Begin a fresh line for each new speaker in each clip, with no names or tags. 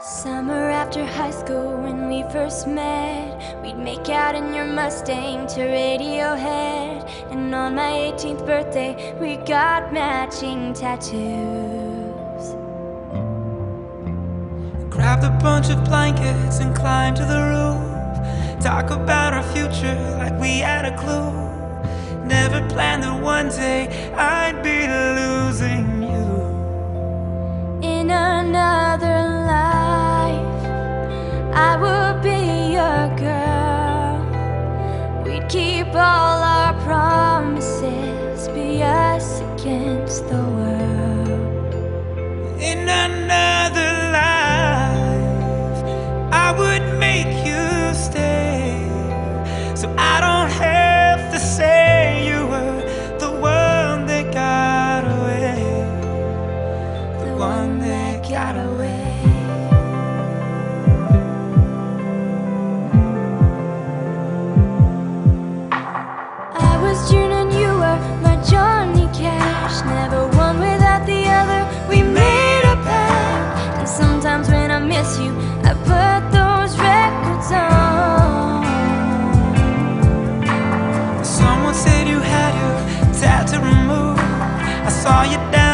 Summer after high school when we first met, we'd make out in your Mustang to Radiohead. And on my 18th birthday, we got matching tattoos.
Grabbed a bunch of blankets and climbed to the roof. Talk about our future like we had a clue. Never planned that one day I'd be losing
would
make you stay. Saw you downtown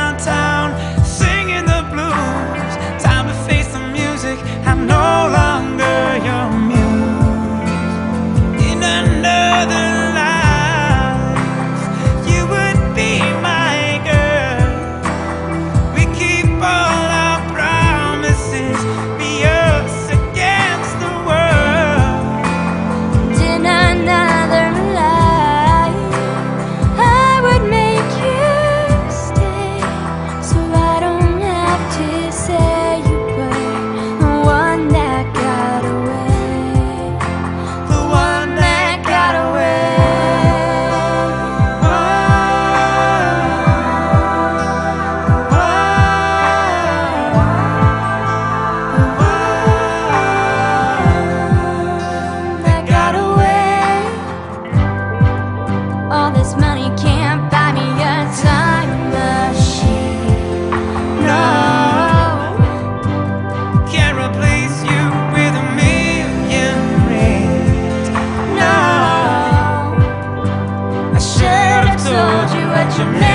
your.